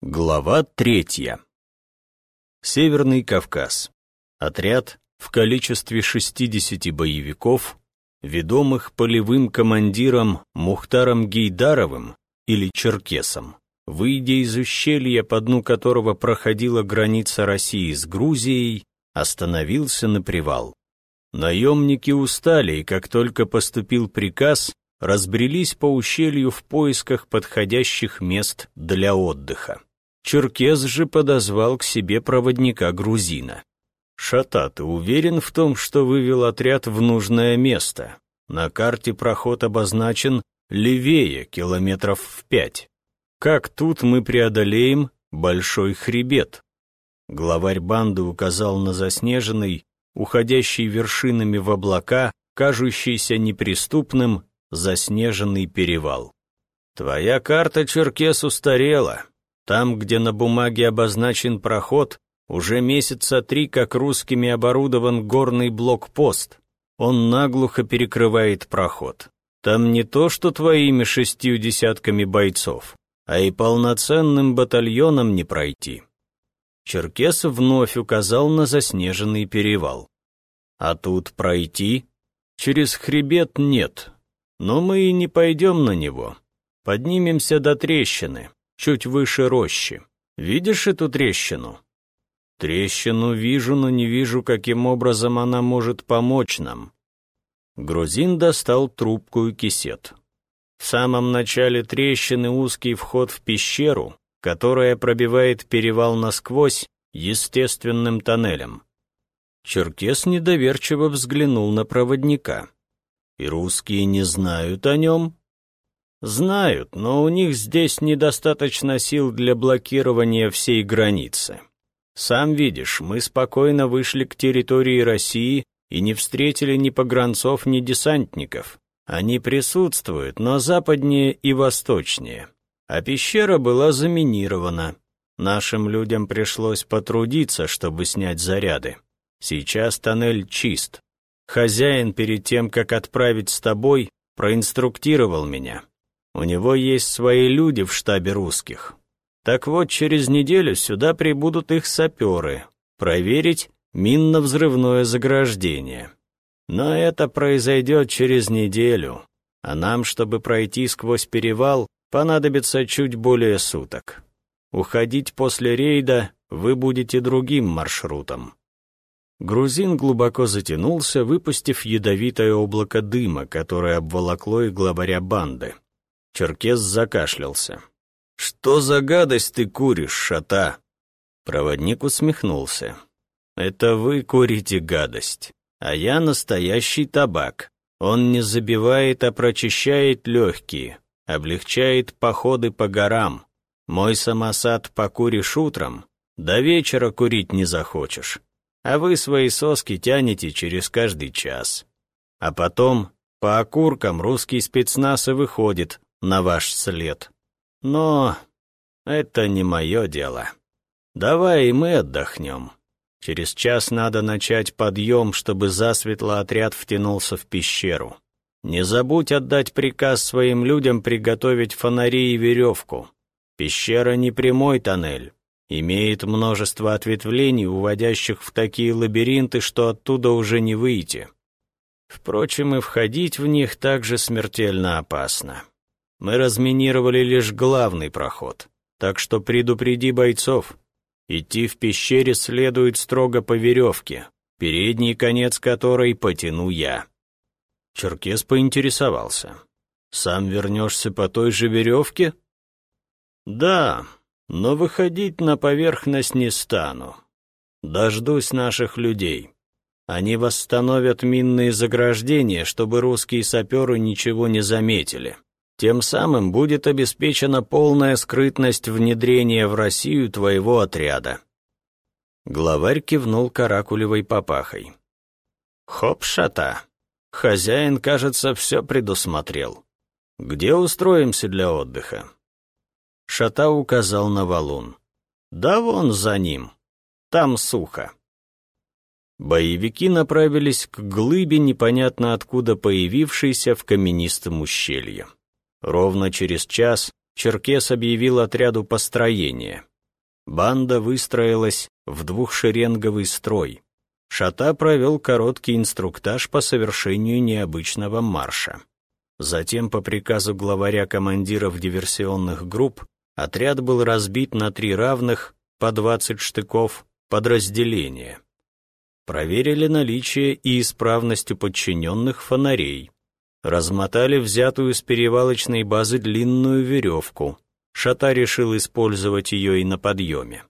Глава третья. Северный Кавказ. Отряд в количестве 60 боевиков, ведомых полевым командиром Мухтаром Гейдаровым или Черкесом, выйдя из ущелья, по дну которого проходила граница России с Грузией, остановился на привал. Наемники устали, и как только поступил приказ, разбрелись по ущелью в поисках подходящих мест для отдыха. Черкес же подозвал к себе проводника грузина. «Шата, ты уверен в том, что вывел отряд в нужное место? На карте проход обозначен левее, километров в пять. Как тут мы преодолеем большой хребет?» Главарь банды указал на заснеженный, уходящий вершинами в облака, кажущийся неприступным, заснеженный перевал. «Твоя карта, Черкес, устарела. Там, где на бумаге обозначен проход, уже месяца три как русскими оборудован горный блокпост. Он наглухо перекрывает проход. Там не то, что твоими шестью десятками бойцов, а и полноценным батальоном не пройти. Черкес вновь указал на заснеженный перевал. А тут пройти? Через хребет нет, но мы и не пойдем на него. Поднимемся до трещины чуть выше рощи. Видишь эту трещину? Трещину вижу, но не вижу, каким образом она может помочь нам. Грузин достал трубку и кисет. В самом начале трещины узкий вход в пещеру, которая пробивает перевал насквозь естественным тоннелем. Черкес недоверчиво взглянул на проводника. «И русские не знают о нем?» Знают, но у них здесь недостаточно сил для блокирования всей границы. Сам видишь, мы спокойно вышли к территории России и не встретили ни погранцов, ни десантников. Они присутствуют, но западнее и восточнее. А пещера была заминирована. Нашим людям пришлось потрудиться, чтобы снять заряды. Сейчас тоннель чист. Хозяин перед тем, как отправить с тобой, проинструктировал меня. У него есть свои люди в штабе русских. Так вот, через неделю сюда прибудут их саперы, проверить минно-взрывное заграждение. Но это произойдет через неделю, а нам, чтобы пройти сквозь перевал, понадобится чуть более суток. Уходить после рейда вы будете другим маршрутом. Грузин глубоко затянулся, выпустив ядовитое облако дыма, которое обволокло и главаря банды. Черкес закашлялся. «Что за гадость ты куришь, шата?» Проводник усмехнулся. «Это вы курите гадость, а я настоящий табак. Он не забивает, а прочищает легкие, облегчает походы по горам. Мой самосад покуришь утром, до вечера курить не захочешь, а вы свои соски тянете через каждый час. А потом по окуркам русский спецназ и выходит, на ваш след. Но это не мое дело. Давай и мы отдохнем. Через час надо начать подъем, чтобы засветло отряд втянулся в пещеру. Не забудь отдать приказ своим людям приготовить фонари и веревку. Пещера не прямой тоннель. Имеет множество ответвлений, уводящих в такие лабиринты, что оттуда уже не выйти. Впрочем, и входить в них также смертельно опасно. Мы разминировали лишь главный проход, так что предупреди бойцов. Идти в пещере следует строго по веревке, передний конец которой потяну я». Черкес поинтересовался. «Сам вернешься по той же веревке?» «Да, но выходить на поверхность не стану. Дождусь наших людей. Они восстановят минные заграждения, чтобы русские саперы ничего не заметили. Тем самым будет обеспечена полная скрытность внедрения в Россию твоего отряда». Главарь кивнул каракулевой папахой. «Хоп, шата. Хозяин, кажется, все предусмотрел. Где устроимся для отдыха?» Шата указал на валун. «Да вон за ним. Там сухо». Боевики направились к глыбе, непонятно откуда появившейся в каменистом ущелье. Ровно через час Черкес объявил отряду построение. Банда выстроилась в двухшеренговый строй. Шата провел короткий инструктаж по совершению необычного марша. Затем, по приказу главаря командиров диверсионных групп, отряд был разбит на три равных, по 20 штыков, подразделения. Проверили наличие и исправность у подчиненных фонарей. Размотали взятую с перевалочной базы длинную веревку. Шата решил использовать ее и на подъеме.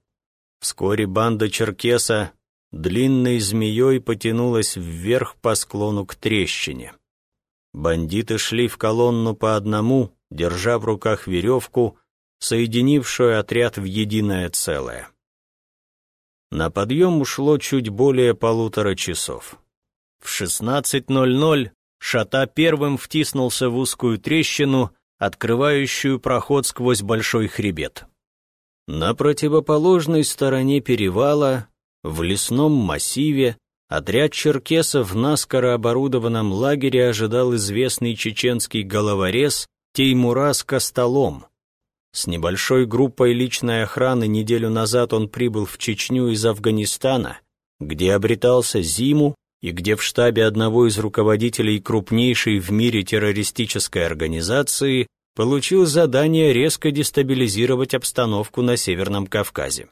Вскоре банда Черкеса длинной змеей потянулась вверх по склону к трещине. Бандиты шли в колонну по одному, держа в руках веревку, соединившую отряд в единое целое. На подъем ушло чуть более полутора часов. В 16.00 Шата первым втиснулся в узкую трещину, открывающую проход сквозь большой хребет. На противоположной стороне перевала, в лесном массиве, отряд черкесов в наскоро оборудованном лагере ожидал известный чеченский головорез Теймурас Костолом. С небольшой группой личной охраны неделю назад он прибыл в Чечню из Афганистана, где обретался зиму и где в штабе одного из руководителей крупнейшей в мире террористической организации получил задание резко дестабилизировать обстановку на Северном Кавказе.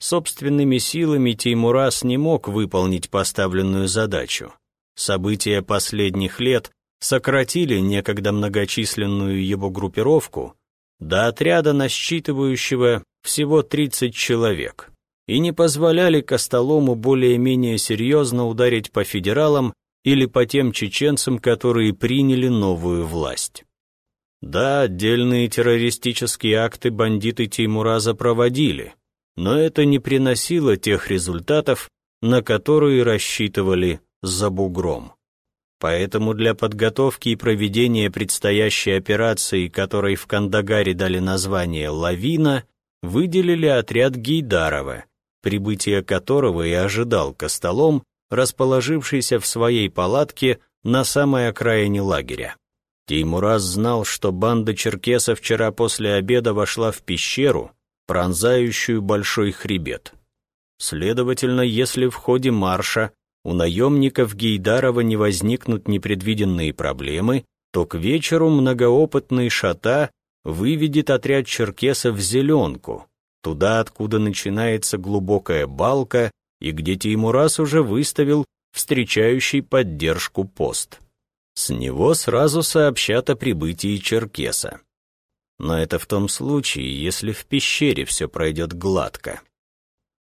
Собственными силами Теймурас не мог выполнить поставленную задачу. События последних лет сократили некогда многочисленную его группировку до отряда, насчитывающего всего 30 человек и не позволяли Костолому более-менее серьезно ударить по федералам или по тем чеченцам, которые приняли новую власть. Да, отдельные террористические акты бандиты Теймураза проводили, но это не приносило тех результатов, на которые рассчитывали за бугром. Поэтому для подготовки и проведения предстоящей операции, которой в Кандагаре дали название «Лавина», выделили отряд Гейдарова, прибытие которого и ожидал Костолом, расположившийся в своей палатке на самой окраине лагеря. Теймураз знал, что банда черкесов вчера после обеда вошла в пещеру, пронзающую большой хребет. Следовательно, если в ходе марша у наемников Гейдарова не возникнут непредвиденные проблемы, то к вечеру многоопытный шата выведет отряд черкесов в зеленку, туда, откуда начинается глубокая балка и где Теймурас уже выставил встречающий поддержку пост. С него сразу сообщат о прибытии Черкеса. Но это в том случае, если в пещере все пройдет гладко.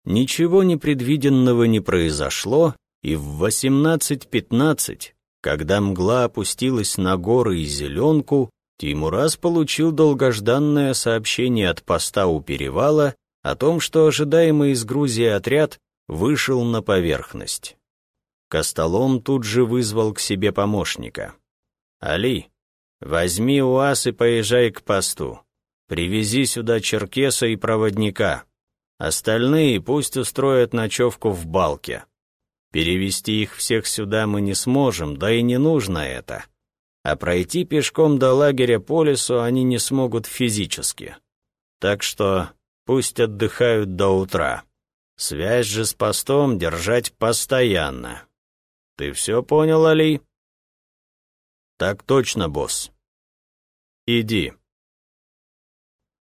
Ничего непредвиденного не произошло, и в 18.15, когда мгла опустилась на горы и зеленку, Тимурас получил долгожданное сообщение от поста у перевала о том, что ожидаемый из Грузии отряд вышел на поверхность. Костолом тут же вызвал к себе помощника. «Али, возьми УАЗ и поезжай к посту. Привези сюда черкеса и проводника. Остальные пусть устроят ночевку в балке. Перевести их всех сюда мы не сможем, да и не нужно это а пройти пешком до лагеря по лесу они не смогут физически. Так что пусть отдыхают до утра. Связь же с постом держать постоянно. Ты все понял, Али? Так точно, босс. Иди.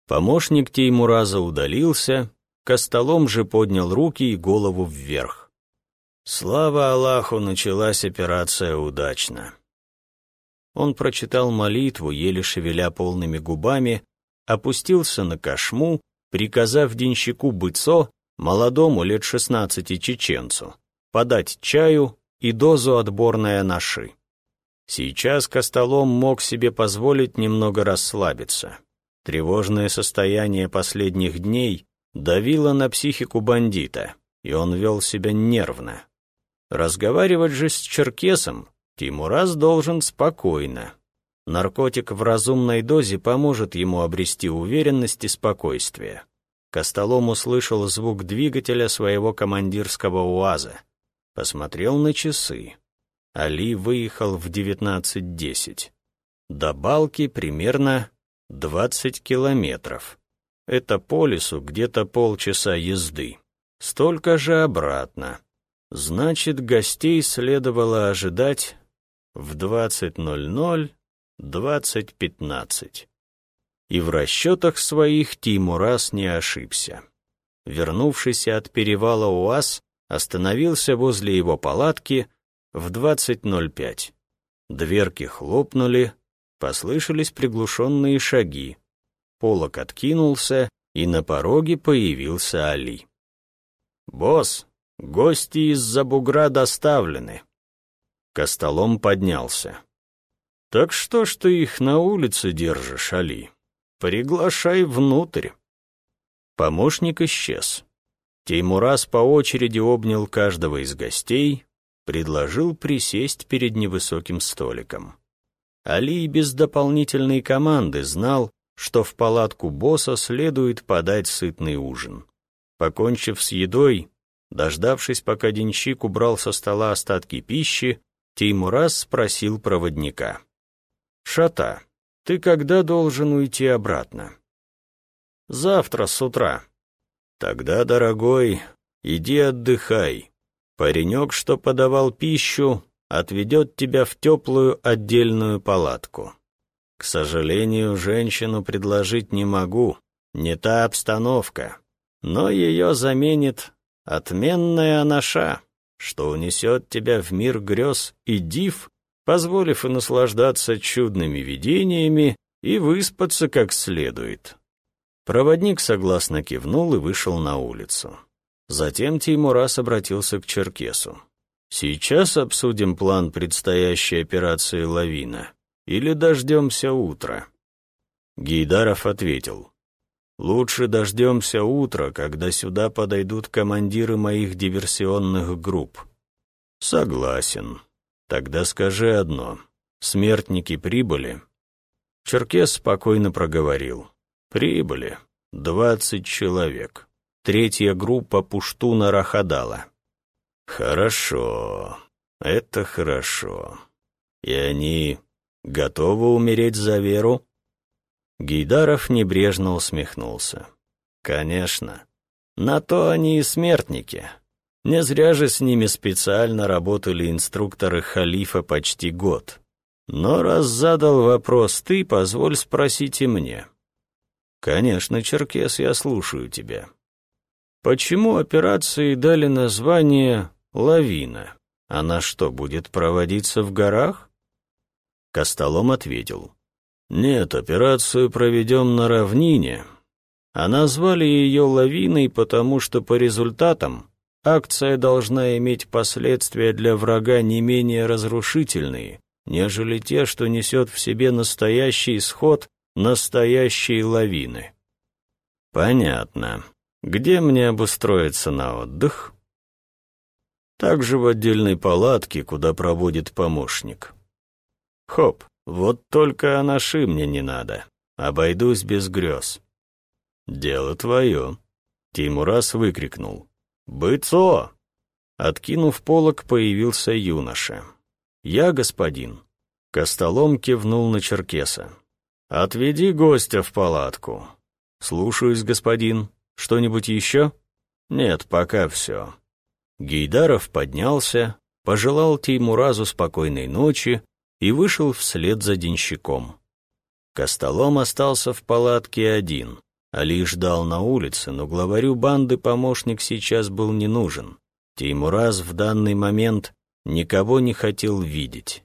Помощник Теймураза удалился, Костолом же поднял руки и голову вверх. Слава Аллаху, началась операция удачно. Он прочитал молитву, еле шевеля полными губами, опустился на кошму, приказав денщику Быцо, молодому лет шестнадцати чеченцу, подать чаю и дозу отборной анаши. Сейчас Костолом мог себе позволить немного расслабиться. Тревожное состояние последних дней давило на психику бандита, и он вел себя нервно. Разговаривать же с черкесом Тимураз должен спокойно. Наркотик в разумной дозе поможет ему обрести уверенность и спокойствие. Костолом услышал звук двигателя своего командирского УАЗа. Посмотрел на часы. Али выехал в 19.10. До балки примерно 20 километров. это по лесу где-то полчаса езды. Столько же обратно. Значит, гостей следовало ожидать в 20.00, 20.15. И в расчетах своих Тимурас не ошибся. Вернувшись от перевала УАЗ, остановился возле его палатки в 20.05. Дверки хлопнули, послышались приглушенные шаги. Полок откинулся, и на пороге появился Али. «Босс, гости из-за бугра доставлены». Костолом поднялся. «Так что ж ты их на улице держишь, Али? Приглашай внутрь». Помощник исчез. Теймурас по очереди обнял каждого из гостей, предложил присесть перед невысоким столиком. Али без дополнительной команды знал, что в палатку босса следует подать сытный ужин. Покончив с едой, дождавшись, пока денщик убрал со стола остатки пищи, Теймурас спросил проводника. «Шата, ты когда должен уйти обратно?» «Завтра с утра». «Тогда, дорогой, иди отдыхай. Паренек, что подавал пищу, отведет тебя в теплую отдельную палатку. К сожалению, женщину предложить не могу, не та обстановка, но ее заменит отменная анаша, что унесет тебя в мир грез и див, позволив и наслаждаться чудными видениями и выспаться как следует. Проводник согласно кивнул и вышел на улицу. Затем Теймурас обратился к Черкесу. «Сейчас обсудим план предстоящей операции «Лавина» или дождемся утра?» Гейдаров ответил. «Лучше дождемся утра, когда сюда подойдут командиры моих диверсионных групп». «Согласен. Тогда скажи одно. Смертники прибыли?» Черкес спокойно проговорил. «Прибыли. Двадцать человек» третья группа пуштуна Рахадала. Хорошо, это хорошо. И они готовы умереть за веру? Гейдаров небрежно усмехнулся. Конечно, на то они и смертники. Не зря же с ними специально работали инструкторы халифа почти год. Но раз задал вопрос ты, позволь спросить и мне. Конечно, Черкес, я слушаю тебя. Почему операции дали название «Лавина»? Она что, будет проводиться в горах? Костолом ответил. Нет, операцию проведем на равнине. А назвали ее «Лавиной», потому что по результатам акция должна иметь последствия для врага не менее разрушительные, нежели те, что несет в себе настоящий исход настоящей лавины. Понятно. Где мне обустроиться на отдых? Также в отдельной палатке, куда проводит помощник. Хоп, вот только анаши мне не надо. Обойдусь без грез. Дело твое. Тимурас выкрикнул. «Быцо!» Откинув полок, появился юноша. «Я, господин». Костолом кивнул на Черкеса. «Отведи гостя в палатку». «Слушаюсь, господин». Что-нибудь еще? Нет, пока все. Гейдаров поднялся, пожелал Теймуразу спокойной ночи и вышел вслед за денщиком. Костолом остался в палатке один. Али ждал на улице, но главарю банды помощник сейчас был не нужен. Теймураз в данный момент никого не хотел видеть.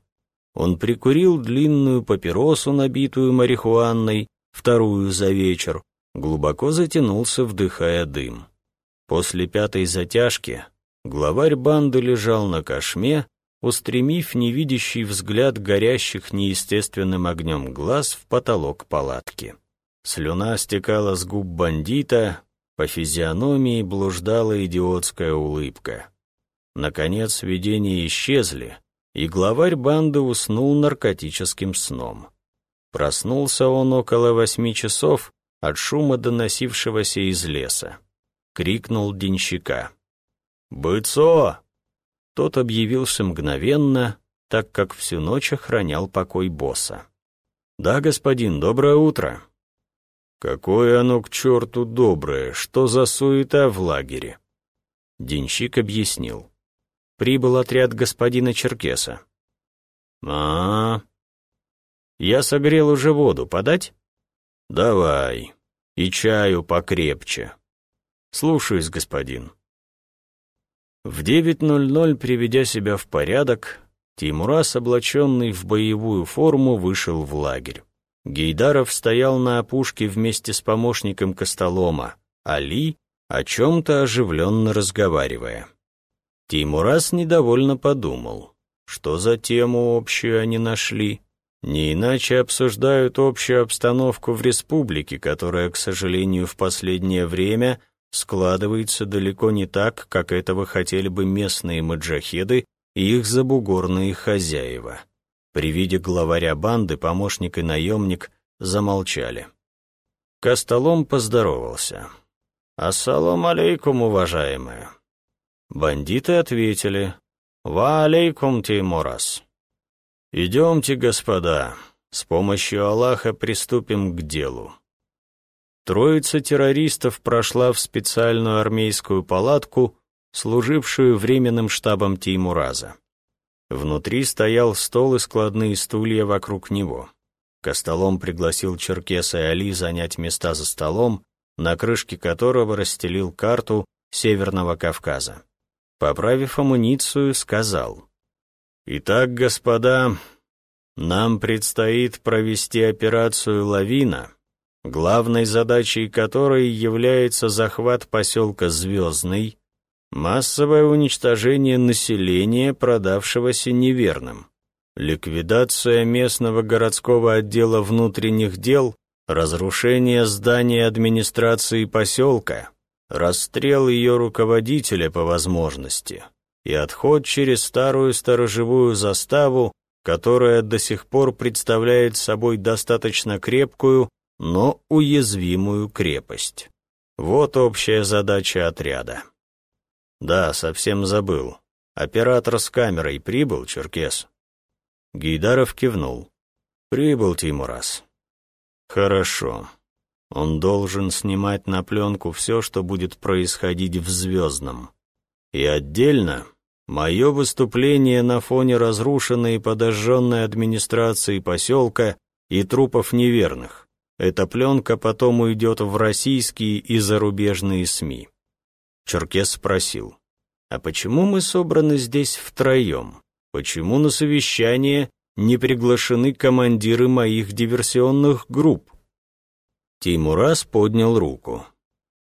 Он прикурил длинную папиросу, набитую марихуаной, вторую за вечер, глубоко затянулся, вдыхая дым. После пятой затяжки главарь банды лежал на кошме, устремив невидящий взгляд горящих неестественным огнем глаз в потолок палатки. Слюна стекала с губ бандита, по физиономии блуждала идиотская улыбка. Наконец видения исчезли, и главарь банды уснул наркотическим сном. Проснулся он около восьми часов от шума, доносившегося из леса. Крикнул денщика. «Быцо!» Тот объявился мгновенно, так как всю ночь охранял покой босса. «Да, господин, доброе утро!» Какое оно к черту доброе, что за суета в лагере? Денщик объяснил. Прибыл отряд господина Черкеса. а, -а, -а. Я согрел уже воду, подать? Давай. И чаю покрепче. Слушаюсь, господин. В 9.00, приведя себя в порядок, Тимурас, облаченный в боевую форму, вышел в лагерь. Гейдаров стоял на опушке вместе с помощником Костолома, Али, о чем-то оживленно разговаривая. Тимурас недовольно подумал, что за тему общую они нашли. Не иначе обсуждают общую обстановку в республике, которая, к сожалению, в последнее время – складывается далеко не так, как этого хотели бы местные маджахеды и их забугорные хозяева. При виде главаря банды помощник и наемник замолчали. Костолом поздоровался. «Ассалам алейкум, уважаемые». Бандиты ответили. «Ва алейкум, Теймурас». «Идемте, господа, с помощью Аллаха приступим к делу». Троица террористов прошла в специальную армейскую палатку, служившую временным штабом Теймураза. Внутри стоял стол и складные стулья вокруг него. Костолом пригласил Черкеса и Али занять места за столом, на крышке которого расстелил карту Северного Кавказа. Поправив амуницию, сказал, «Итак, господа, нам предстоит провести операцию «Лавина», главной задачей которой является захват поселка Звездный, массовое уничтожение населения, продавшегося неверным, ликвидация местного городского отдела внутренних дел, разрушение здания администрации поселка, расстрел ее руководителя по возможности и отход через старую сторожевую заставу, которая до сих пор представляет собой достаточно крепкую но уязвимую крепость. Вот общая задача отряда. Да, совсем забыл. Оператор с камерой прибыл, Черкес? Гейдаров кивнул. Прибыл, Тимурас. Хорошо. Он должен снимать на пленку все, что будет происходить в Звездном. И отдельно мое выступление на фоне разрушенной и подожженной администрации поселка и трупов неверных. Эта пленка потом уйдет в российские и зарубежные СМИ. Черкес спросил, а почему мы собраны здесь втроем? Почему на совещание не приглашены командиры моих диверсионных групп? Тимурас поднял руку.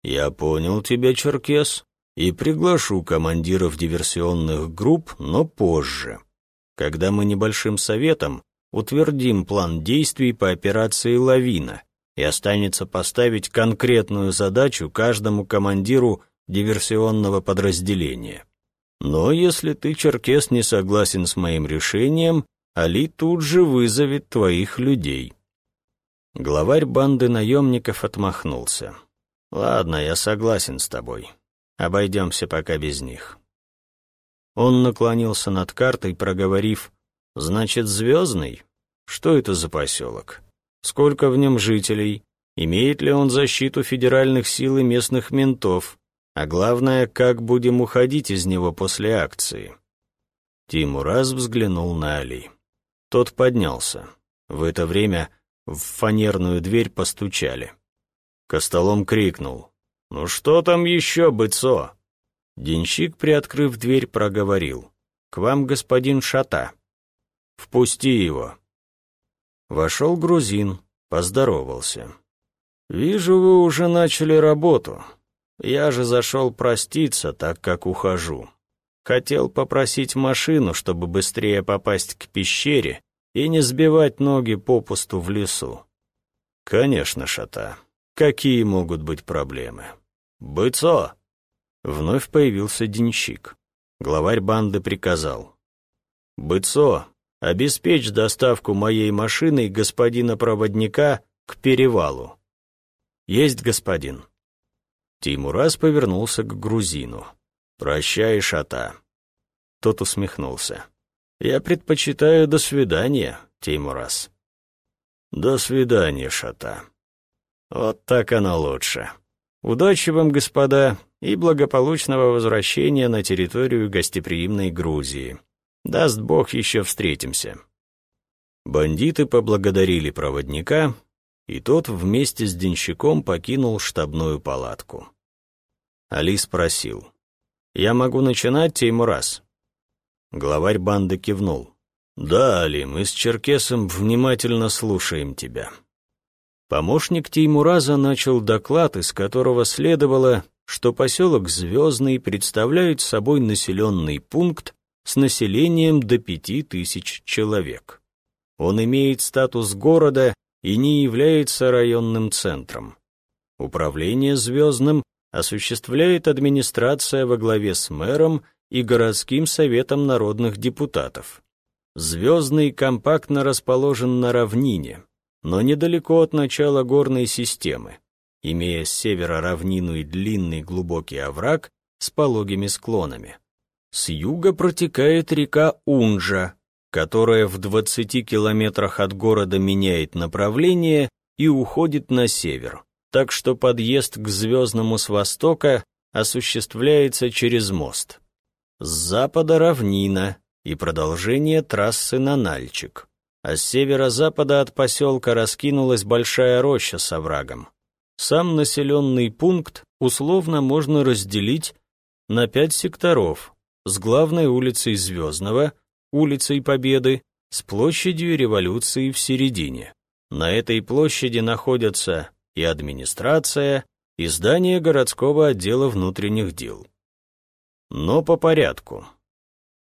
«Я понял тебя, Черкес, и приглашу командиров диверсионных групп, но позже, когда мы небольшим советом утвердим план действий по операции «Лавина» и останется поставить конкретную задачу каждому командиру диверсионного подразделения. Но если ты, Черкес, не согласен с моим решением, Али тут же вызовет твоих людей. Главарь банды наемников отмахнулся. «Ладно, я согласен с тобой. Обойдемся пока без них». Он наклонился над картой, проговорив Значит, Звездный? Что это за поселок? Сколько в нем жителей? Имеет ли он защиту федеральных сил и местных ментов? А главное, как будем уходить из него после акции? Тимураз взглянул на Али. Тот поднялся. В это время в фанерную дверь постучали. Костолом крикнул. «Ну что там еще, быцо?» Денщик, приоткрыв дверь, проговорил. «К вам господин Шата». Впусти его». Вошел грузин, поздоровался. «Вижу, вы уже начали работу. Я же зашел проститься, так как ухожу. Хотел попросить машину, чтобы быстрее попасть к пещере и не сбивать ноги попусту в лесу». «Конечно, Шата. Какие могут быть проблемы?» «Быцо!» Вновь появился денщик. Главарь банды приказал. «Быцо, Обеспечь доставку моей машины господина проводника к перевалу. Есть, господин. Тимурас повернулся к грузину. Прощай, шата. Тот усмехнулся. Я предпочитаю до свидания, Тимурас. До свидания, шата. Вот так оно лучше. Удачи вам, господа, и благополучного возвращения на территорию гостеприимной Грузии. Даст Бог, еще встретимся. Бандиты поблагодарили проводника, и тот вместе с денщиком покинул штабную палатку. Али спросил, «Я могу начинать, Теймурас?» Главарь банды кивнул. «Да, Али, мы с Черкесом внимательно слушаем тебя». Помощник Теймураза начал доклад, из которого следовало, что поселок Звездный представляет собой населенный пункт с населением до пяти тысяч человек. Он имеет статус города и не является районным центром. Управление Звездным осуществляет администрация во главе с мэром и городским советом народных депутатов. Звездный компактно расположен на равнине, но недалеко от начала горной системы, имея с севера равнину и длинный глубокий овраг с пологими склонами. С юга протекает река Унжа, которая в 20 километрах от города меняет направление и уходит на север, так что подъезд к Звездному с востока осуществляется через мост. С запада равнина и продолжение трассы на Нальчик, а с северо-запада от поселка раскинулась большая роща с оврагом. Сам населенный пункт условно можно разделить на пять секторов, с главной улицей Звездного, улицей Победы, с площадью революции в середине. На этой площади находятся и администрация, и здание городского отдела внутренних дел. Но по порядку.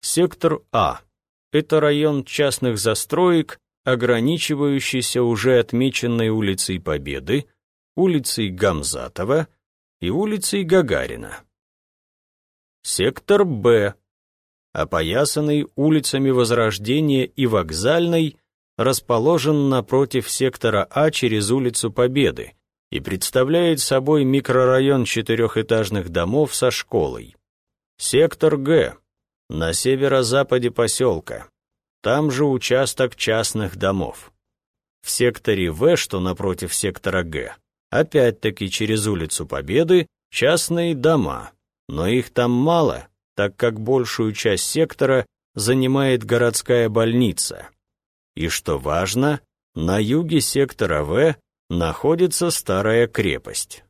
Сектор А – это район частных застроек, ограничивающийся уже отмеченной улицей Победы, улицей Гамзатова и улицей Гагарина. Сектор Б, опоясанный улицами Возрождения и Вокзальной, расположен напротив сектора А через улицу Победы и представляет собой микрорайон четырехэтажных домов со школой. Сектор Г, на северо-западе поселка, там же участок частных домов. В секторе В, что напротив сектора Г, опять-таки через улицу Победы, частные дома, но их там мало, так как большую часть сектора занимает городская больница. И что важно, на юге сектора В находится старая крепость.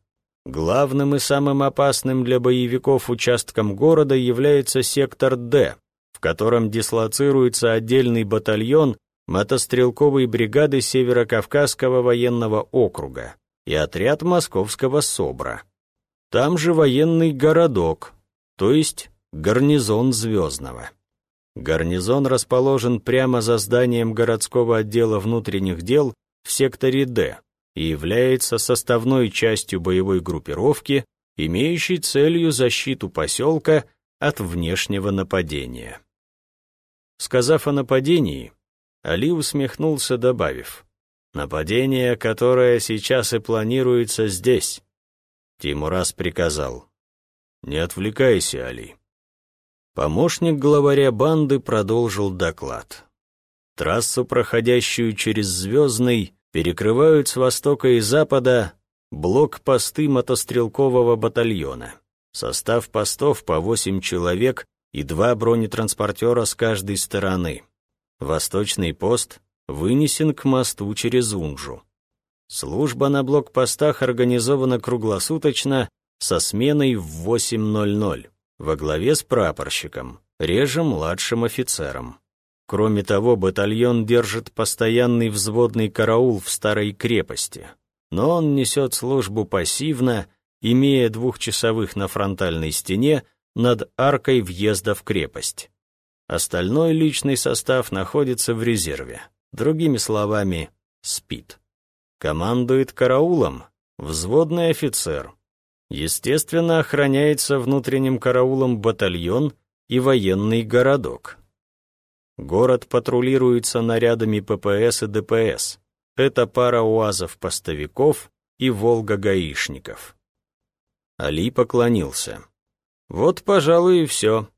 Главным и самым опасным для боевиков участком города является сектор Д, в котором дислоцируется отдельный батальон мотострелковой бригады Северо-Кавказского военного округа и отряд Московского СОБРа. Там же военный городок, то есть гарнизон Звездного. Гарнизон расположен прямо за зданием городского отдела внутренних дел в секторе Д и является составной частью боевой группировки, имеющей целью защиту поселка от внешнего нападения. Сказав о нападении, Али усмехнулся, добавив, «Нападение, которое сейчас и планируется здесь», Тимурас приказал. «Не отвлекайся, Али». Помощник главаря банды продолжил доклад. Трассу, проходящую через Звездный, перекрывают с востока и запада блокпосты мотострелкового батальона. Состав постов по восемь человек и два бронетранспортера с каждой стороны. Восточный пост вынесен к мосту через Унжу. Служба на блокпостах организована круглосуточно со сменой в 8.00 во главе с прапорщиком, реже младшим офицером. Кроме того, батальон держит постоянный взводный караул в старой крепости, но он несет службу пассивно, имея двухчасовых на фронтальной стене над аркой въезда в крепость. Остальной личный состав находится в резерве, другими словами, спит. Командует караулом взводный офицер, Естественно, охраняется внутренним караулом батальон и военный городок. Город патрулируется нарядами ППС и ДПС. Это пара УАЗов-постовиков и Волга-гаишников. Али поклонился. Вот, пожалуй, и все.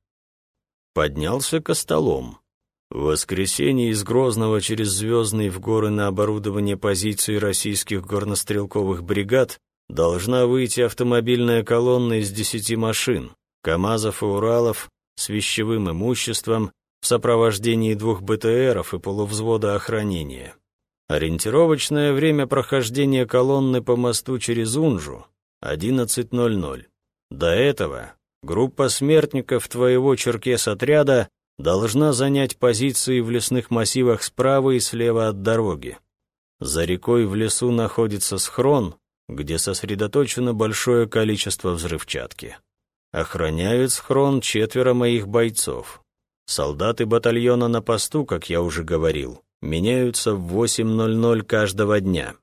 Поднялся ко столом. В воскресенье из Грозного через Звездный в горы на оборудование позиций российских горнострелковых бригад должна выйти автомобильная колонна из десяти машин, КАМАЗов и Уралов с вещевым имуществом в сопровождении двух БТРов и полувзвода охранения. Ориентировочное время прохождения колонны по мосту через Унжу — 11.00. До этого группа смертников твоего черкес-отряда должна занять позиции в лесных массивах справа и слева от дороги. За рекой в лесу находится схрон, где сосредоточено большое количество взрывчатки. Охраняют схрон четверо моих бойцов. Солдаты батальона на посту, как я уже говорил, меняются в 8.00 каждого дня.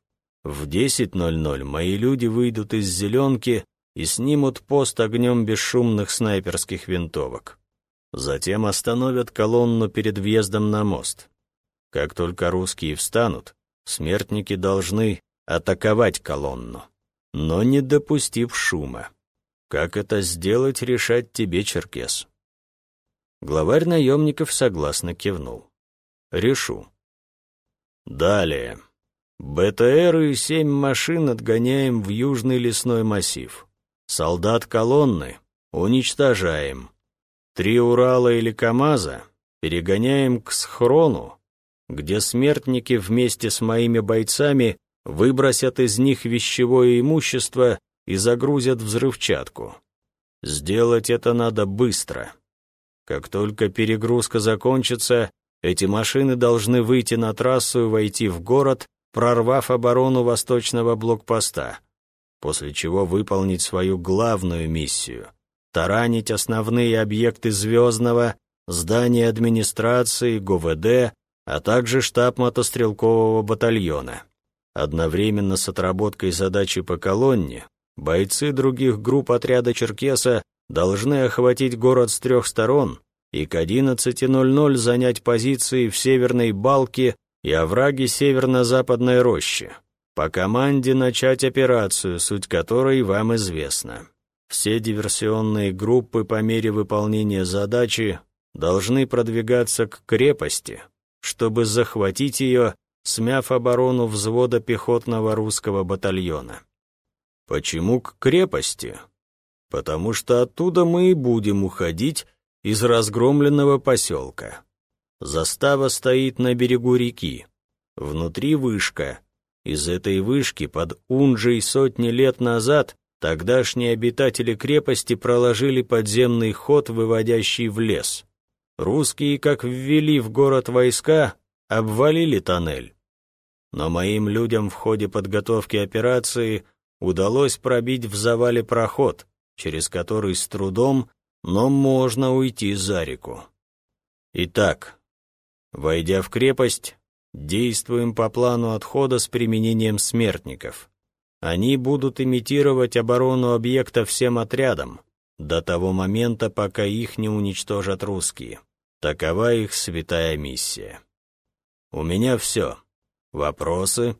В 10.00 мои люди выйдут из зеленки и снимут пост огнем бесшумных снайперских винтовок. Затем остановят колонну перед въездом на мост. Как только русские встанут, смертники должны атаковать колонну, но не допустив шума. Как это сделать, решать тебе, Черкес. Главарь наемников согласно кивнул. Решу. Далее. БТР и семь машин отгоняем в южный лесной массив. Солдат колонны уничтожаем. Три Урала или КамАЗа перегоняем к схрону, где смертники вместе с моими бойцами выбросят из них вещевое имущество и загрузят взрывчатку. Сделать это надо быстро. Как только перегрузка закончится, эти машины должны выйти на трассу и войти в город, прорвав оборону восточного блокпоста, после чего выполнить свою главную миссию — таранить основные объекты Звездного, здания администрации, ГУВД, а также штаб мотострелкового батальона. Одновременно с отработкой задачи по колонне, бойцы других групп отряда «Черкеса» должны охватить город с трех сторон и к 11.00 занять позиции в Северной Балке и овраге Северно-Западной Рощи. По команде начать операцию, суть которой вам известна. Все диверсионные группы по мере выполнения задачи должны продвигаться к крепости, чтобы захватить ее смяв оборону взвода пехотного русского батальона. Почему к крепости? Потому что оттуда мы и будем уходить из разгромленного поселка. Застава стоит на берегу реки. Внутри вышка. Из этой вышки под Унжей сотни лет назад тогдашние обитатели крепости проложили подземный ход, выводящий в лес. Русские, как ввели в город войска, обвалили тоннель. Но моим людям в ходе подготовки операции удалось пробить в завале проход, через который с трудом, но можно уйти за реку. Итак, войдя в крепость, действуем по плану отхода с применением смертников. Они будут имитировать оборону объекта всем отрядом, до того момента, пока их не уничтожат русские. Такова их святая миссия. «У меня все. Вопросы?»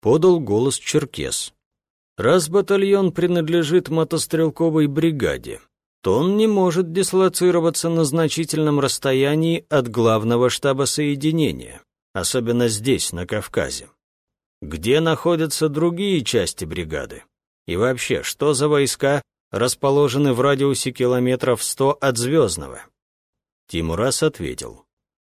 Подал голос Черкес. «Раз батальон принадлежит мотострелковой бригаде, то он не может дислоцироваться на значительном расстоянии от главного штаба соединения, особенно здесь, на Кавказе. Где находятся другие части бригады? И вообще, что за войска расположены в радиусе километров сто от Звездного?» Тимурас ответил.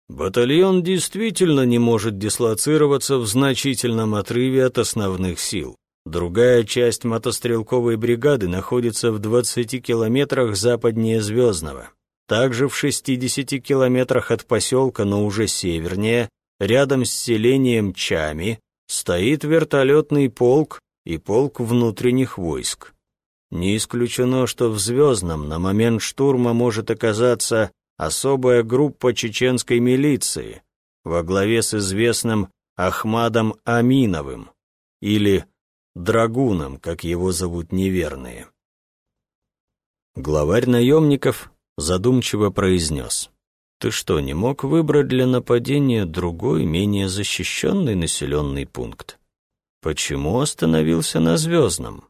Батальон действительно не может дислоцироваться в значительном отрыве от основных сил. Другая часть мотострелковой бригады находится в 20 километрах западнее Звездного. Также в 60 километрах от поселка, но уже севернее, рядом с селением Чами, стоит вертолетный полк и полк внутренних войск. Не исключено, что в Звездном на момент штурма может оказаться особая группа чеченской милиции во главе с известным Ахмадом Аминовым или Драгуном, как его зовут неверные. Главарь наемников задумчиво произнес. «Ты что, не мог выбрать для нападения другой, менее защищенный населенный пункт? Почему остановился на Звездном?»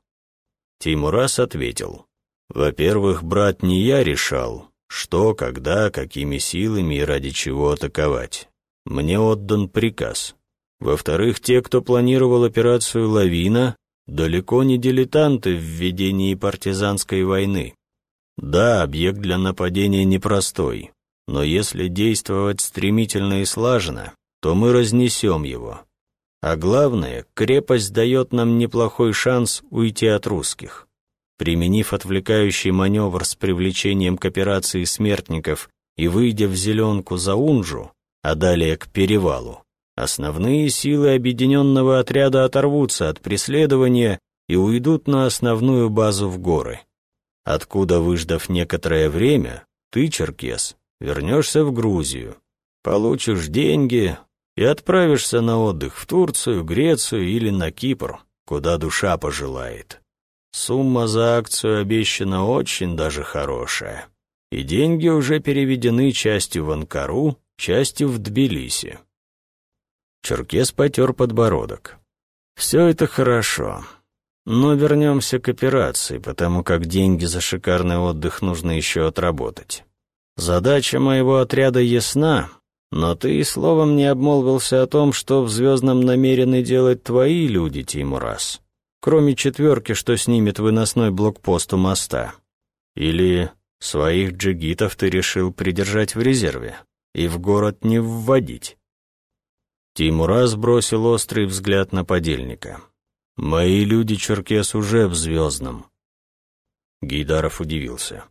Тимурас ответил. «Во-первых, брат, не я решал, что, когда, какими силами и ради чего атаковать. Мне отдан приказ. Во-вторых, те, кто планировал операцию «Лавина», далеко не дилетанты в ведении партизанской войны. Да, объект для нападения непростой, но если действовать стремительно и слаженно, то мы разнесем его. А главное, крепость дает нам неплохой шанс уйти от русских. Применив отвлекающий маневр с привлечением к операции смертников и выйдя в зеленку за Унжу, а далее к перевалу, основные силы объединенного отряда оторвутся от преследования и уйдут на основную базу в горы откуда, выждав некоторое время, ты, черкес, вернешься в Грузию, получишь деньги и отправишься на отдых в Турцию, Грецию или на Кипр, куда душа пожелает. Сумма за акцию обещана очень даже хорошая, и деньги уже переведены частью в Анкару, частью в Тбилиси. Черкес потер подбородок. «Все это хорошо, но вернемся к операции, потому как деньги за шикарный отдых нужно еще отработать. Задача моего отряда ясна, но ты и словом не обмолвился о том, что в «Звездном» намерены делать твои люди, Тимурас, кроме четверки, что снимет выносной блокпост у моста. Или своих джигитов ты решил придержать в резерве и в город не вводить. Тимурас бросил острый взгляд на подельника. «Мои люди, Черкес, уже в Звездном». Гейдаров удивился.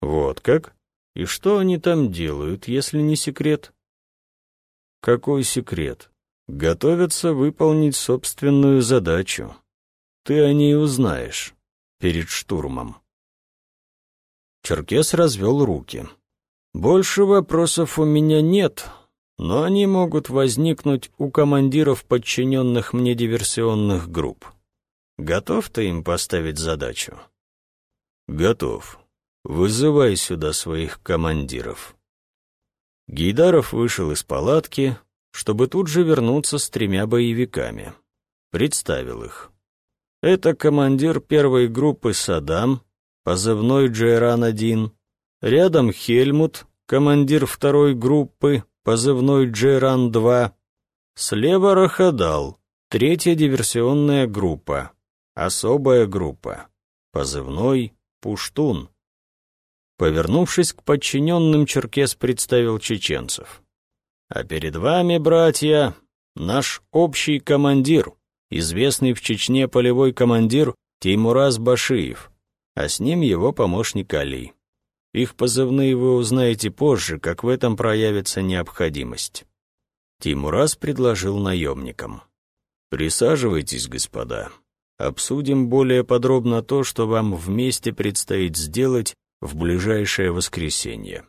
«Вот как? И что они там делают, если не секрет?» «Какой секрет? Готовятся выполнить собственную задачу. Ты о ней узнаешь перед штурмом». Черкес развел руки. «Больше вопросов у меня нет, но они могут возникнуть у командиров подчиненных мне диверсионных групп. Готов ты им поставить задачу? Готов. Вызывай сюда своих командиров. Гейдаров вышел из палатки, чтобы тут же вернуться с тремя боевиками. Представил их. Это командир первой группы Садам, позывной Джейран-1, рядом Хельмут, командир второй группы, позывной Джеран-2. Слева Рахадал, третья диверсионная группа, особая группа, позывной Пуштун. Повернувшись к подчиненным, Черкес представил чеченцев. «А перед вами, братья, наш общий командир, известный в Чечне полевой командир Теймураз Башиев, а с ним его помощник Али. Их позывные вы узнаете позже, как в этом проявится необходимость. Тимурас предложил наемникам. «Присаживайтесь, господа. Обсудим более подробно то, что вам вместе предстоит сделать в ближайшее воскресенье».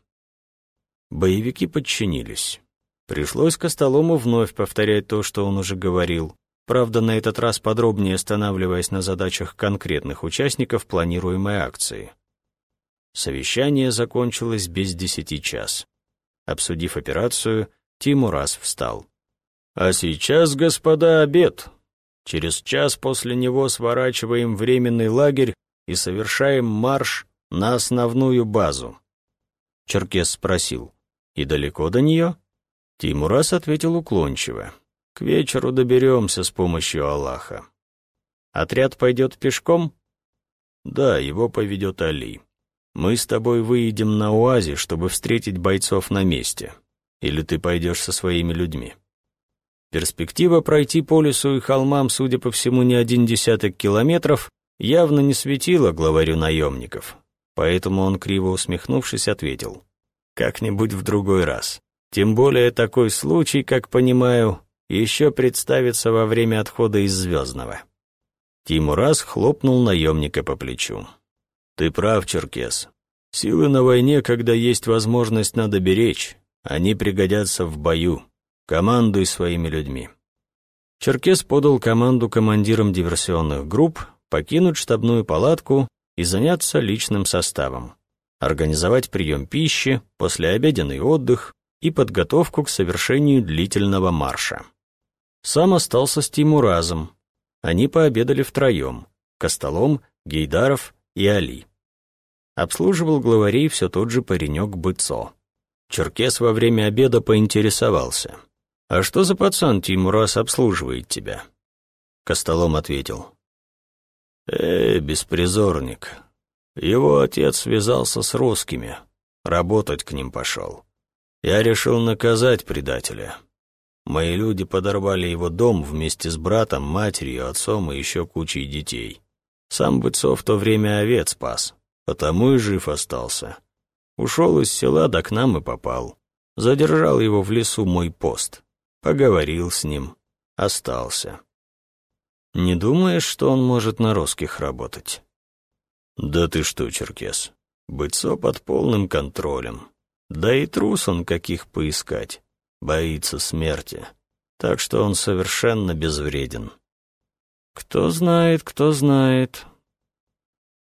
Боевики подчинились. Пришлось Костолому вновь повторять то, что он уже говорил, правда, на этот раз подробнее останавливаясь на задачах конкретных участников планируемой акции. Совещание закончилось без десяти час. Обсудив операцию, Тимурас встал. «А сейчас, господа, обед. Через час после него сворачиваем временный лагерь и совершаем марш на основную базу». Черкес спросил, «И далеко до нее?» Тимурас ответил уклончиво, «К вечеру доберемся с помощью Аллаха». «Отряд пойдет пешком?» «Да, его поведет Али». Мы с тобой выедем на УАЗе, чтобы встретить бойцов на месте. Или ты пойдешь со своими людьми. Перспектива пройти по лесу и холмам, судя по всему, не один десяток километров, явно не светила главарю наемников. Поэтому он, криво усмехнувшись, ответил. «Как-нибудь в другой раз. Тем более такой случай, как понимаю, еще представится во время отхода из Звездного». Тимурас хлопнул наемника по плечу. Ты прав, Черкес. Силы на войне, когда есть возможность, надо беречь. Они пригодятся в бою. Командуй своими людьми. Черкес подал команду командирам диверсионных групп покинуть штабную палатку и заняться личным составом, организовать прием пищи, послеобеденный отдых и подготовку к совершению длительного марша. Сам остался с Тимуразом. Они пообедали втроем — Костолом, Гейдаров и Али. Обслуживал главарей все тот же паренек Быцо. Черкес во время обеда поинтересовался. «А что за пацан Тимурас обслуживает тебя?» Костолом ответил. «Э, беспризорник. Его отец связался с русскими. Работать к ним пошел. Я решил наказать предателя. Мои люди подорвали его дом вместе с братом, матерью, отцом и еще кучей детей. Сам Быцов в то время овец спас, потому и жив остался. Ушел из села, да к нам и попал. Задержал его в лесу мой пост. Поговорил с ним. Остался. Не думаешь, что он может на русских работать? Да ты что, Черкес, Быцо под полным контролем. Да и трус он каких поискать. Боится смерти. Так что он совершенно безвреден. Кто знает, кто знает.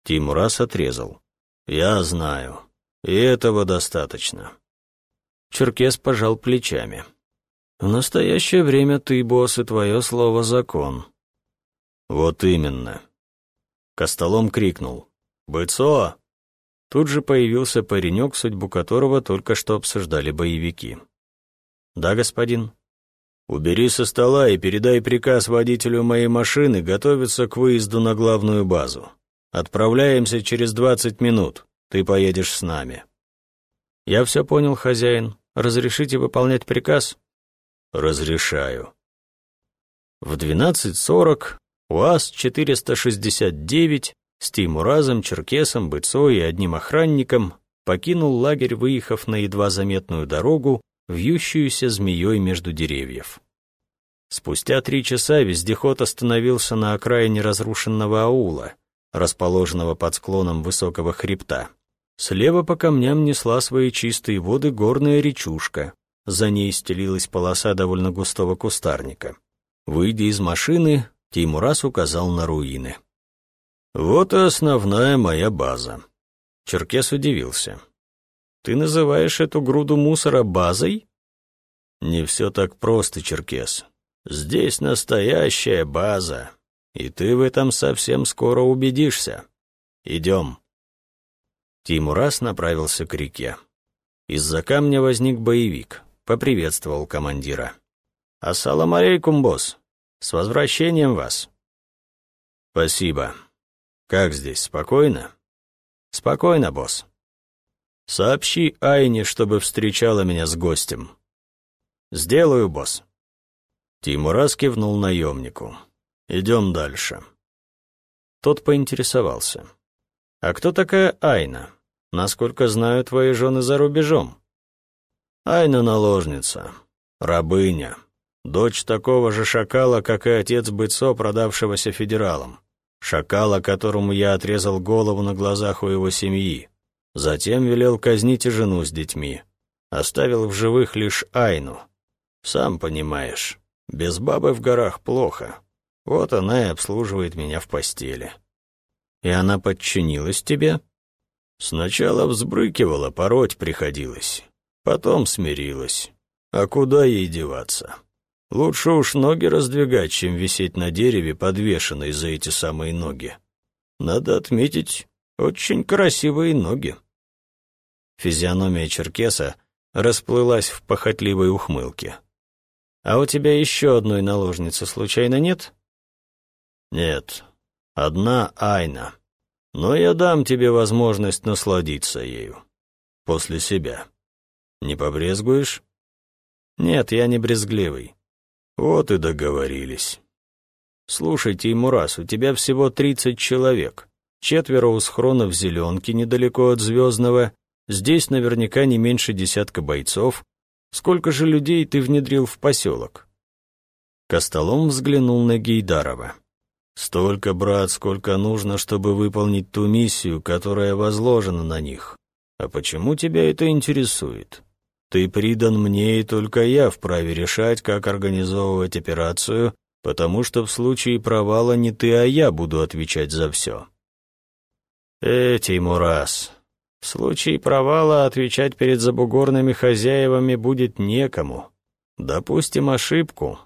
Тимурас отрезал. Я знаю. И этого достаточно. Черкес пожал плечами. В настоящее время ты, босс, и твое слово закон. Вот именно. Костолом крикнул. «Быцо!» Тут же появился паренек, судьбу которого только что обсуждали боевики. «Да, господин?» «Убери со стола и передай приказ водителю моей машины готовиться к выезду на главную базу. Отправляемся через двадцать минут. Ты поедешь с нами». «Я все понял, хозяин. Разрешите выполнять приказ?» «Разрешаю». В двенадцать сорок УАЗ-469 с Тимуразом, Черкесом, Быцой и одним охранником покинул лагерь, выехав на едва заметную дорогу, вьющуюся змеей между деревьев. Спустя три часа вездеход остановился на окраине разрушенного аула, расположенного под склоном высокого хребта. Слева по камням несла свои чистые воды горная речушка, за ней стелилась полоса довольно густого кустарника. Выйдя из машины, Тимурас указал на руины. Вот и основная моя база. Черкес удивился. Ты называешь эту груду мусора базой? Не все так просто, Черкес. Здесь настоящая база, и ты в этом совсем скоро убедишься. Идем. Тимурас направился к реке. Из-за камня возник боевик, поприветствовал командира. «Ассалам алейкум, босс! С возвращением вас!» «Спасибо!» «Как здесь, спокойно?» «Спокойно, босс». «Сообщи Айне, чтобы встречала меня с гостем». «Сделаю, босс». Тимурас кивнул наемнику. «Идем дальше». Тот поинтересовался. «А кто такая Айна? Насколько знаю, твои жены за рубежом». «Айна наложница, рабыня, дочь такого же шакала, как и отец Быцо, продавшегося федералам. Шакала, которому я отрезал голову на глазах у его семьи. Затем велел казнить и жену с детьми. Оставил в живых лишь Айну. Сам понимаешь, без бабы в горах плохо. Вот она и обслуживает меня в постели. И она подчинилась тебе? Сначала взбрыкивала, пороть приходилось. Потом смирилась. А куда ей деваться? Лучше уж ноги раздвигать, чем висеть на дереве, подвешенной за эти самые ноги. Надо отметить, очень красивые ноги. Физиономия черкеса расплылась в похотливой ухмылке. «А у тебя еще одной наложницы случайно нет?» «Нет, одна Айна. Но я дам тебе возможность насладиться ею. После себя. Не побрезгуешь?» «Нет, я не брезгливый. Вот и договорились. Слушайте, Мурас, у тебя всего тридцать человек. Четверо у схрона в Зеленке, недалеко от Звездного. Здесь наверняка не меньше десятка бойцов. Сколько же людей ты внедрил в поселок? Костолом взглянул на Гейдарова. «Столько, брат, сколько нужно, чтобы выполнить ту миссию, которая возложена на них. А почему тебя это интересует?» Ты придан мне, и только я вправе решать, как организовывать операцию, потому что в случае провала не ты, а я буду отвечать за все. Эти Мурас. В случае провала отвечать перед забугорными хозяевами будет некому. Допустим ошибку.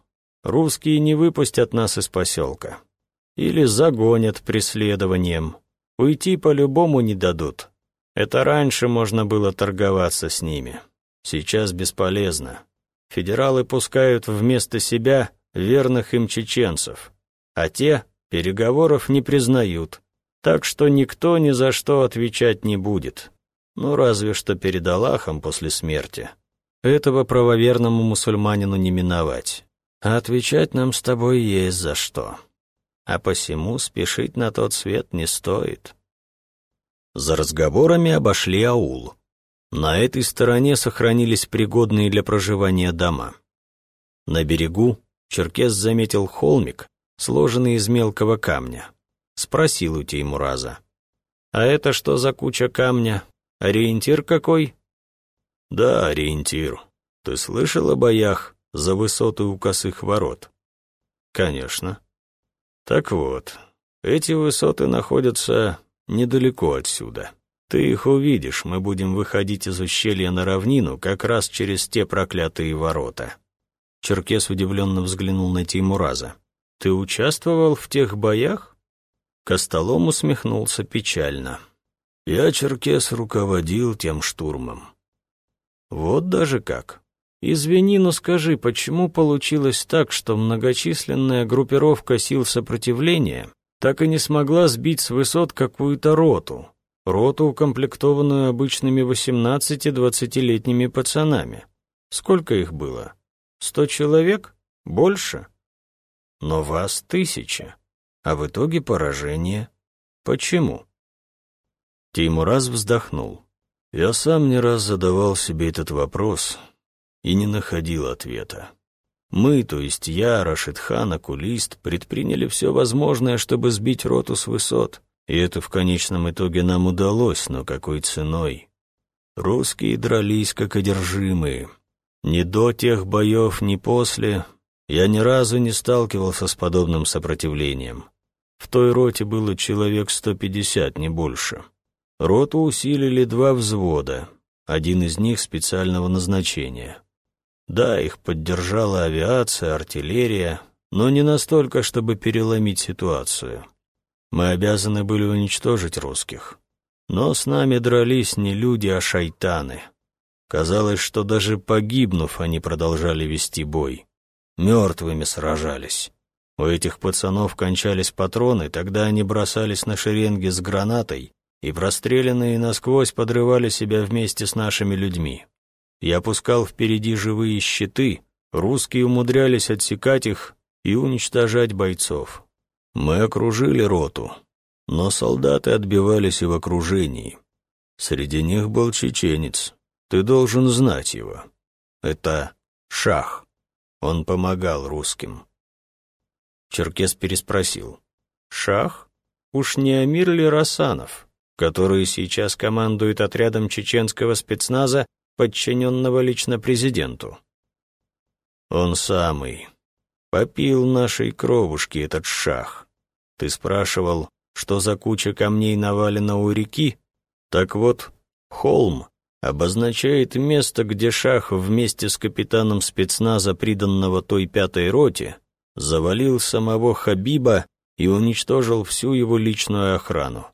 Русские не выпустят нас из поселка. Или загонят преследованием. Уйти по-любому не дадут. Это раньше можно было торговаться с ними. Сейчас бесполезно. Федералы пускают вместо себя верных им чеченцев, а те переговоров не признают, так что никто ни за что отвечать не будет. Ну, разве что перед Аллахом после смерти. Этого правоверному мусульманину не миновать. А отвечать нам с тобой есть за что. А посему спешить на тот свет не стоит. За разговорами обошли аул. На этой стороне сохранились пригодные для проживания дома. На берегу Черкес заметил холмик, сложенный из мелкого камня. Спросил у Теймураза. «А это что за куча камня? Ориентир какой?» «Да, ориентир. Ты слышал о боях за высоты у косых ворот?» «Конечно». «Так вот, эти высоты находятся недалеко отсюда. Ты их увидишь, мы будем выходить из ущелья на равнину как раз через те проклятые ворота». Черкес удивленно взглянул на Теймураза. «Ты участвовал в тех боях?» Костолом усмехнулся печально. «Я, Черкес, руководил тем штурмом. Вот даже как. Извини, но скажи, почему получилось так, что многочисленная группировка сил сопротивления так и не смогла сбить с высот какую-то роту? Роту, укомплектованную обычными 18-20-летними пацанами. Сколько их было? Сто человек? Больше? Но вас тысяча. А в итоге поражение. Почему? Тимураз вздохнул. Я сам не раз задавал себе этот вопрос и не находил ответа. Мы, то есть я, Рашидхан, окулист, предприняли все возможное, чтобы сбить роту с высот, и это в конечном итоге нам удалось, но какой ценой? Русские дрались как одержимые. Ни до тех боев, ни после я ни разу не сталкивался с подобным сопротивлением. В той роте было человек сто пятьдесят, не больше. Роту усилили два взвода, один из них специального назначения. Да, их поддержала авиация, артиллерия, но не настолько, чтобы переломить ситуацию. Мы обязаны были уничтожить русских. Но с нами дрались не люди, а шайтаны. Казалось, что даже погибнув, они продолжали вести бой. Мертвыми сражались. У этих пацанов кончались патроны, тогда они бросались на шеренги с гранатой и простреленные насквозь подрывали себя вместе с нашими людьми. Я пускал впереди живые щиты, русские умудрялись отсекать их и уничтожать бойцов. Мы окружили роту, но солдаты отбивались и в окружении. Среди них был чеченец, ты должен знать его. Это Шах. Он помогал русским. Черкес переспросил. «Шах? Уж не Амир ли Расанов?» который сейчас командует отрядом чеченского спецназа, подчиненного лично президенту. Он самый. Попил нашей кровушки этот шах. Ты спрашивал, что за куча камней навалена у реки? Так вот, холм обозначает место, где шах вместе с капитаном спецназа, приданного той пятой роте, завалил самого Хабиба и уничтожил всю его личную охрану.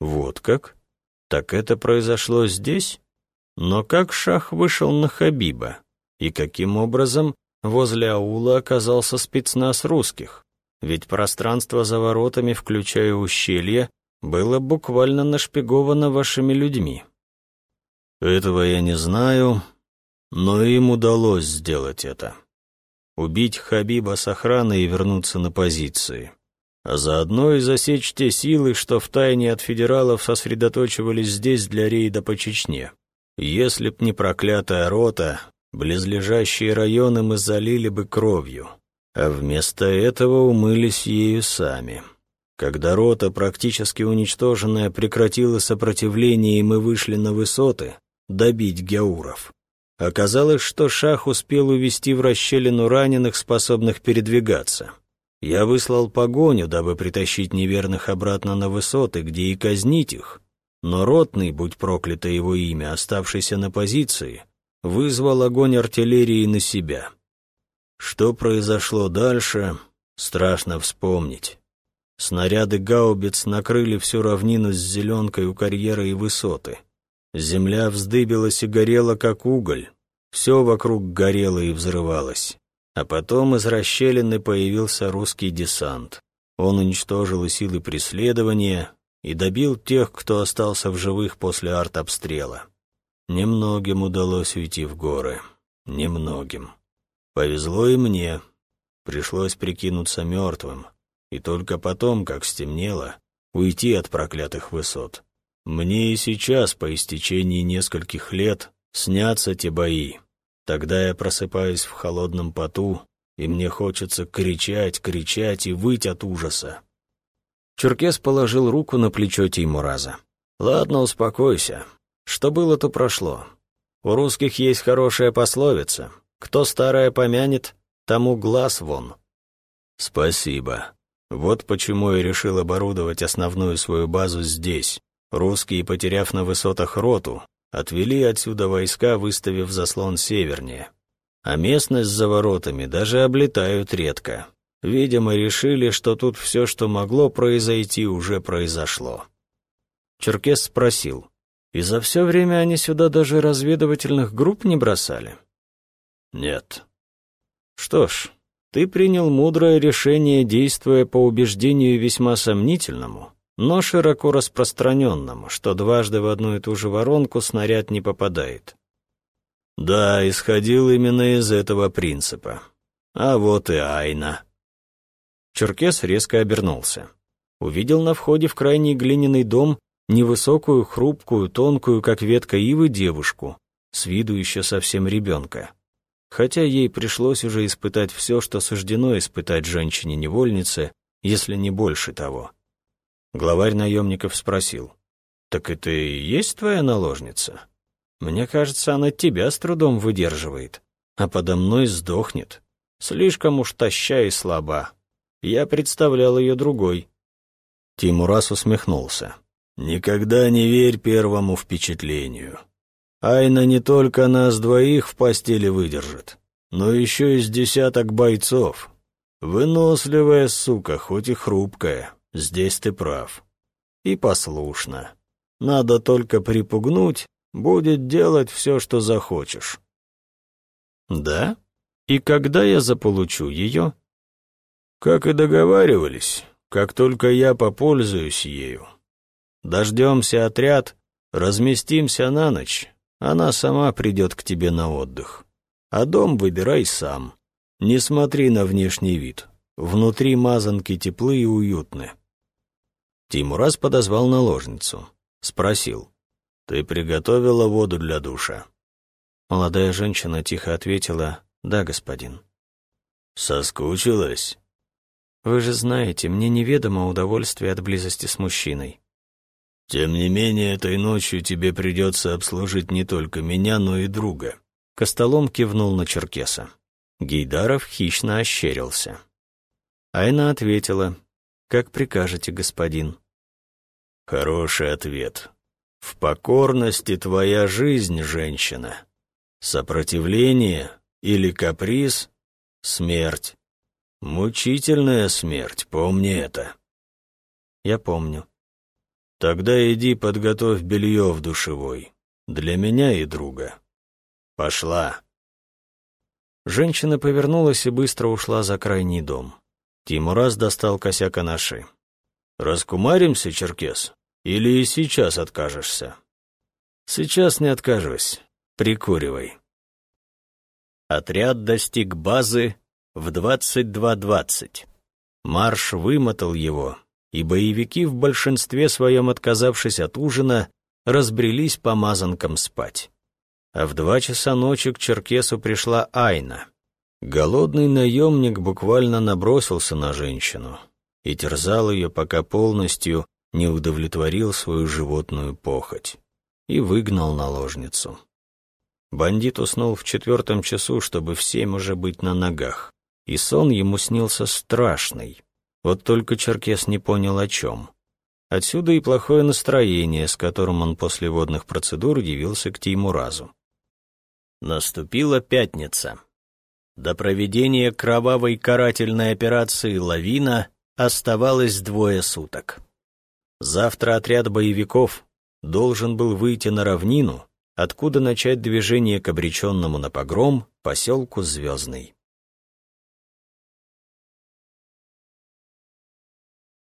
Вот как? Так это произошло здесь? Но как Шах вышел на Хабиба? И каким образом возле аула оказался спецназ русских? Ведь пространство за воротами, включая ущелье, было буквально нашпиговано вашими людьми. Этого я не знаю, но им удалось сделать это. Убить Хабиба с охраной и вернуться на позиции а заодно и засечь те силы, что втайне от федералов сосредоточивались здесь для рейда по Чечне. Если б не проклятая рота, близлежащие районы мы залили бы кровью, а вместо этого умылись ею сами. Когда рота, практически уничтоженная, прекратила сопротивление и мы вышли на высоты, добить геуров. Оказалось, что Шах успел увести в расщелину раненых, способных передвигаться. Я выслал погоню, дабы притащить неверных обратно на высоты, где и казнить их. Но ротный, будь проклято его имя, оставшийся на позиции, вызвал огонь артиллерии на себя. Что произошло дальше, страшно вспомнить. Снаряды гаубиц накрыли всю равнину с зеленкой у карьера и высоты. Земля вздыбилась и горела, как уголь. Все вокруг горело и взрывалось. А потом из расщелины появился русский десант. Он уничтожил и силы преследования и добил тех, кто остался в живых после артобстрела. Немногим удалось уйти в горы. Немногим. Повезло и мне. Пришлось прикинуться мертвым. И только потом, как стемнело, уйти от проклятых высот. Мне и сейчас, по истечении нескольких лет, снятся те бои. Тогда я просыпаюсь в холодном поту, и мне хочется кричать, кричать и выть от ужаса. Чуркес положил руку на плечо Теймураза. «Ладно, успокойся. Что было, то прошло. У русских есть хорошая пословица. Кто старое помянет, тому глаз вон». «Спасибо. Вот почему я решил оборудовать основную свою базу здесь. Русские, потеряв на высотах роту, отвели отсюда войска, выставив заслон севернее. А местность за воротами даже облетают редко. Видимо, решили, что тут все, что могло произойти, уже произошло. Черкес спросил, «И за все время они сюда даже разведывательных групп не бросали?» «Нет». «Что ж, ты принял мудрое решение, действуя по убеждению весьма сомнительному, но широко распространенному, что дважды в одну и ту же воронку снаряд не попадает. Да, исходил именно из этого принципа. А вот и Айна. Черкес резко обернулся. Увидел на входе в крайний глиняный дом невысокую, хрупкую, тонкую, как ветка ивы, девушку, с виду еще совсем ребенка хотя ей пришлось уже испытать все, что суждено испытать женщине-невольнице, если не больше того. Главарь наемников спросил, «Так это и есть твоя наложница? Мне кажется, она тебя с трудом выдерживает, а подо мной сдохнет. Слишком уж таща и слаба. Я представлял ее другой». Тимурас усмехнулся. «Никогда не верь первому впечатлению. Айна не только нас двоих в постели выдержит, но еще и с десяток бойцов. Выносливая сука, хоть и хрупкая, здесь ты прав. И послушна. Надо только припугнуть, будет делать все, что захочешь. Да? И когда я заполучу ее? Как и договаривались, как только я попользуюсь ею. Дождемся отряд, разместимся на ночь, она сама придет к тебе на отдых. А дом выбирай сам. Не смотри на внешний вид. Внутри мазанки теплые и уютны. Тимураз подозвал наложницу. Спросил. «Ты приготовила воду для душа?» Молодая женщина тихо ответила «Да, господин». «Соскучилась?» «Вы же знаете, мне неведомо удовольствие от близости с мужчиной. «Тем не менее, этой ночью тебе придется обслужить не только меня, но и друга». Костолом кивнул на Черкеса. Гейдаров хищно ощерился. Айна ответила, «Как прикажете, господин». «Хороший ответ. В покорности твоя жизнь, женщина. Сопротивление или каприз — смерть. Мучительная смерть, помни это». «Я помню», Тогда иди подготовь белье в душевой. Для меня и друга. Пошла. Женщина повернулась и быстро ушла за крайний дом. Тимураз достал косяк анаши. «Раскумаримся, Черкес? Или и сейчас откажешься?» «Сейчас не откажусь. Прикуривай». Отряд достиг базы в 22.20. Марш вымотал его, и боевики, в большинстве своем отказавшись от ужина, разбрелись по мазанкам спать. А в два часа ночи к Черкесу пришла Айна. Голодный наемник буквально набросился на женщину и терзал ее, пока полностью не удовлетворил свою животную похоть и выгнал наложницу. Бандит уснул в четвертом часу, чтобы в семь уже быть на ногах, и сон ему снился страшный, вот только Черкес не понял о чем. Отсюда и плохое настроение, с которым он после водных процедур явился к Теймуразу. Наступила пятница. До проведения кровавой карательной операции «Лавина» Оставалось двое суток. Завтра отряд боевиков должен был выйти на равнину, откуда начать движение к обреченному на погром поселку Звездный.